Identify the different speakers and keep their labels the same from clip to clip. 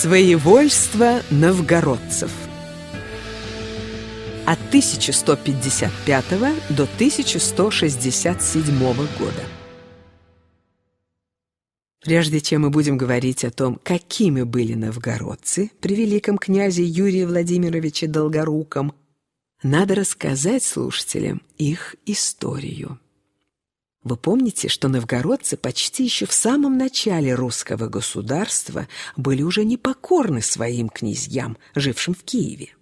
Speaker 1: Своевольство новгородцев От 1155 до 1167 года Прежде чем мы будем говорить о том, какими были новгородцы при великом князе Юрии Владимировиче Долгоруком, надо рассказать слушателям их историю. Вы помните, что новгородцы почти еще в самом начале русского государства были уже непокорны своим князьям, жившим в Киеве.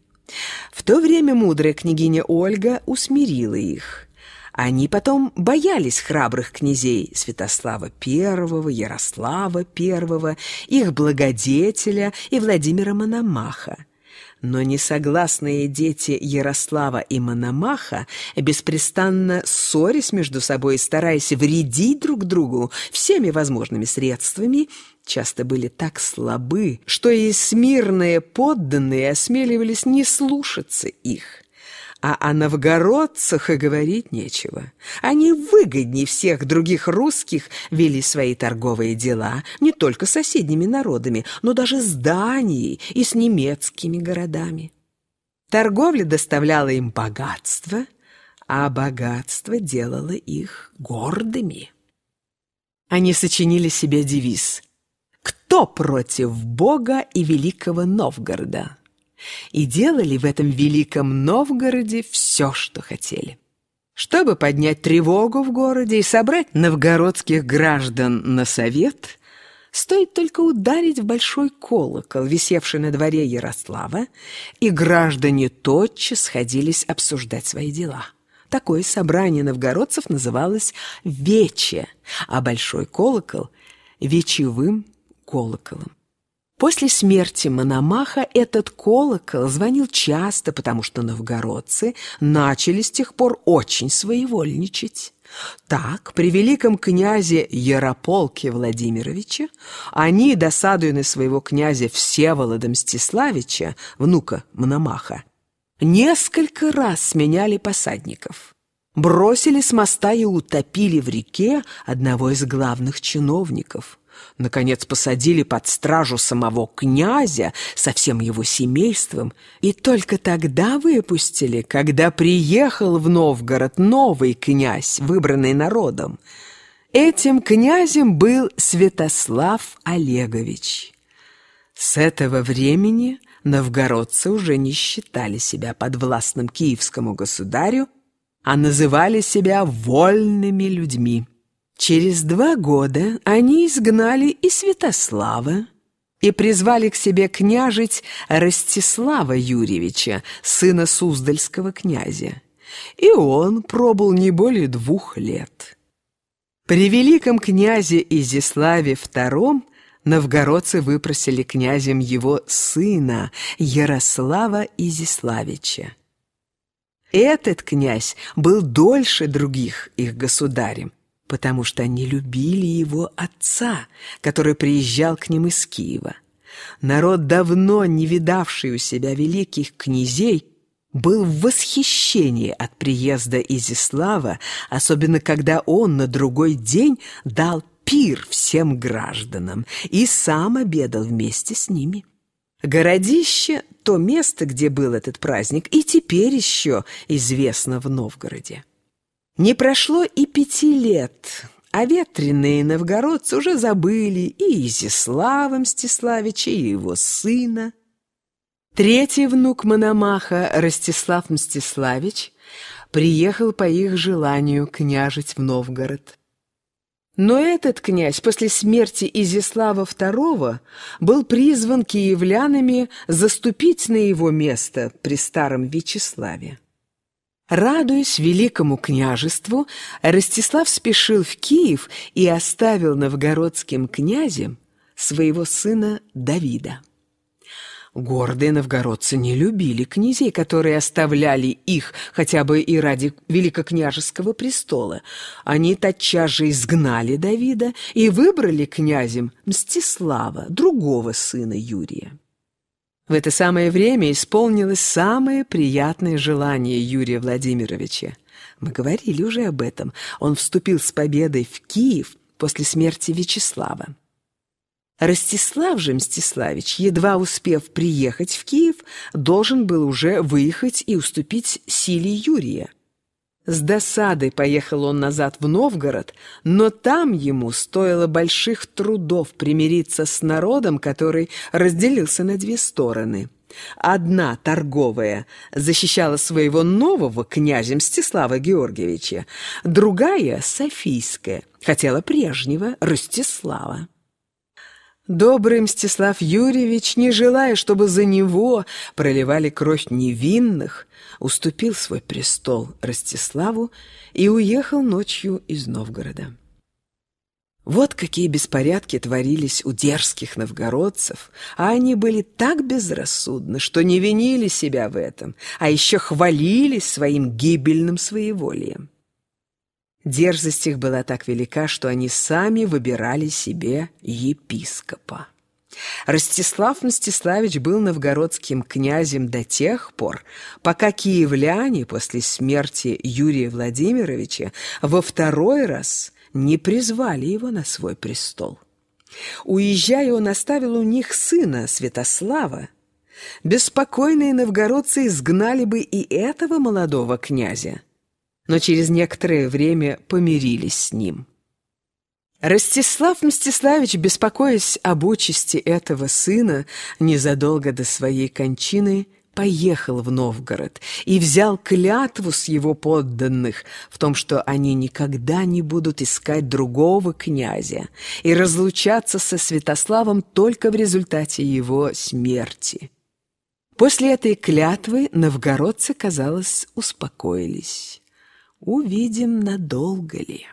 Speaker 1: В то время мудрая княгиня Ольга усмирила их. Они потом боялись храбрых князей Святослава I, Ярослава I, их благодетеля и Владимира Мономаха. Но несогласные дети Ярослава и Мономаха, беспрестанно ссорясь между собой и стараясь вредить друг другу всеми возможными средствами, часто были так слабы, что и смирные подданные осмеливались не слушаться их. А о новгородцах и говорить нечего. Они выгоднее всех других русских вели свои торговые дела не только с соседними народами, но даже с Данией и с немецкими городами. Торговля доставляла им богатство, а богатство делало их гордыми. Они сочинили себе девиз «Кто против Бога и Великого Новгорода?» И делали в этом великом Новгороде все, что хотели. Чтобы поднять тревогу в городе и собрать новгородских граждан на совет, стоит только ударить в большой колокол, висевший на дворе Ярослава, и граждане тотчас сходились обсуждать свои дела. Такое собрание новгородцев называлось «вече», а большой колокол — «вечевым колоколом». После смерти Мономаха этот колокол звонил часто, потому что новгородцы начали с тех пор очень своевольничать. Так, при великом князе Ярополке Владимировиче они, досадуя на своего князя Всеволода Мстиславича, внука Мономаха, несколько раз сменяли посадников. Бросили с моста и утопили в реке одного из главных чиновников – Наконец посадили под стражу самого князя со всем его семейством и только тогда выпустили, когда приехал в Новгород новый князь, выбранный народом. Этим князем был Святослав Олегович. С этого времени новгородцы уже не считали себя подвластным киевскому государю, а называли себя вольными людьми. Через два года они изгнали и Святослава, и призвали к себе княжить Ростислава Юрьевича, сына Суздальского князя. И он пробыл не более двух лет. При великом князе Изиславе II новгородцы выпросили князем его сына Ярослава Изиславича. Этот князь был дольше других их государем, потому что они любили его отца, который приезжал к ним из Киева. Народ, давно не видавший у себя великих князей, был в восхищении от приезда Изислава, особенно когда он на другой день дал пир всем гражданам и сам обедал вместе с ними. Городище — то место, где был этот праздник, и теперь еще известно в Новгороде. Не прошло и пяти лет, а ветреные новгородцы уже забыли и Изяслава Мстиславича, и его сына. Третий внук Мономаха, Ростислав Мстиславич, приехал по их желанию княжить в Новгород. Но этот князь после смерти Изяслава II был призван киевлянами заступить на его место при старом Вячеславе. Радуясь великому княжеству, Ростислав спешил в Киев и оставил новгородским князем своего сына Давида. Гордые новгородцы не любили князей, которые оставляли их хотя бы и ради великокняжеского престола. Они тотчас же изгнали Давида и выбрали князем Мстислава, другого сына Юрия. В это самое время исполнилось самое приятное желание Юрия Владимировича. Мы говорили уже об этом. Он вступил с победой в Киев после смерти Вячеслава. Ростислав же Мстиславич, едва успев приехать в Киев, должен был уже выехать и уступить силе Юрия. С досадой поехал он назад в Новгород, но там ему стоило больших трудов примириться с народом, который разделился на две стороны. Одна, торговая, защищала своего нового князя Мстислава Георгиевича, другая, Софийская, хотела прежнего Ростислава. Добрый Мстислав Юрьевич, не желая, чтобы за него проливали кровь невинных, уступил свой престол Ростиславу и уехал ночью из Новгорода. Вот какие беспорядки творились у дерзких новгородцев, а они были так безрассудны, что не винили себя в этом, а еще хвалились своим гибельным своеволием. Дерзость их была так велика, что они сами выбирали себе епископа. Ростислав Мстиславич был новгородским князем до тех пор, пока киевляне после смерти Юрия Владимировича во второй раз не призвали его на свой престол. Уезжая, он оставил у них сына Святослава. Беспокойные новгородцы изгнали бы и этого молодого князя, но через некоторое время помирились с ним. Ростислав Мстиславич, беспокоясь об участи этого сына, незадолго до своей кончины поехал в Новгород и взял клятву с его подданных в том, что они никогда не будут искать другого князя и разлучаться со Святославом только в результате его смерти. После этой клятвы новгородцы, казалось, успокоились. Увидим, надолго ли.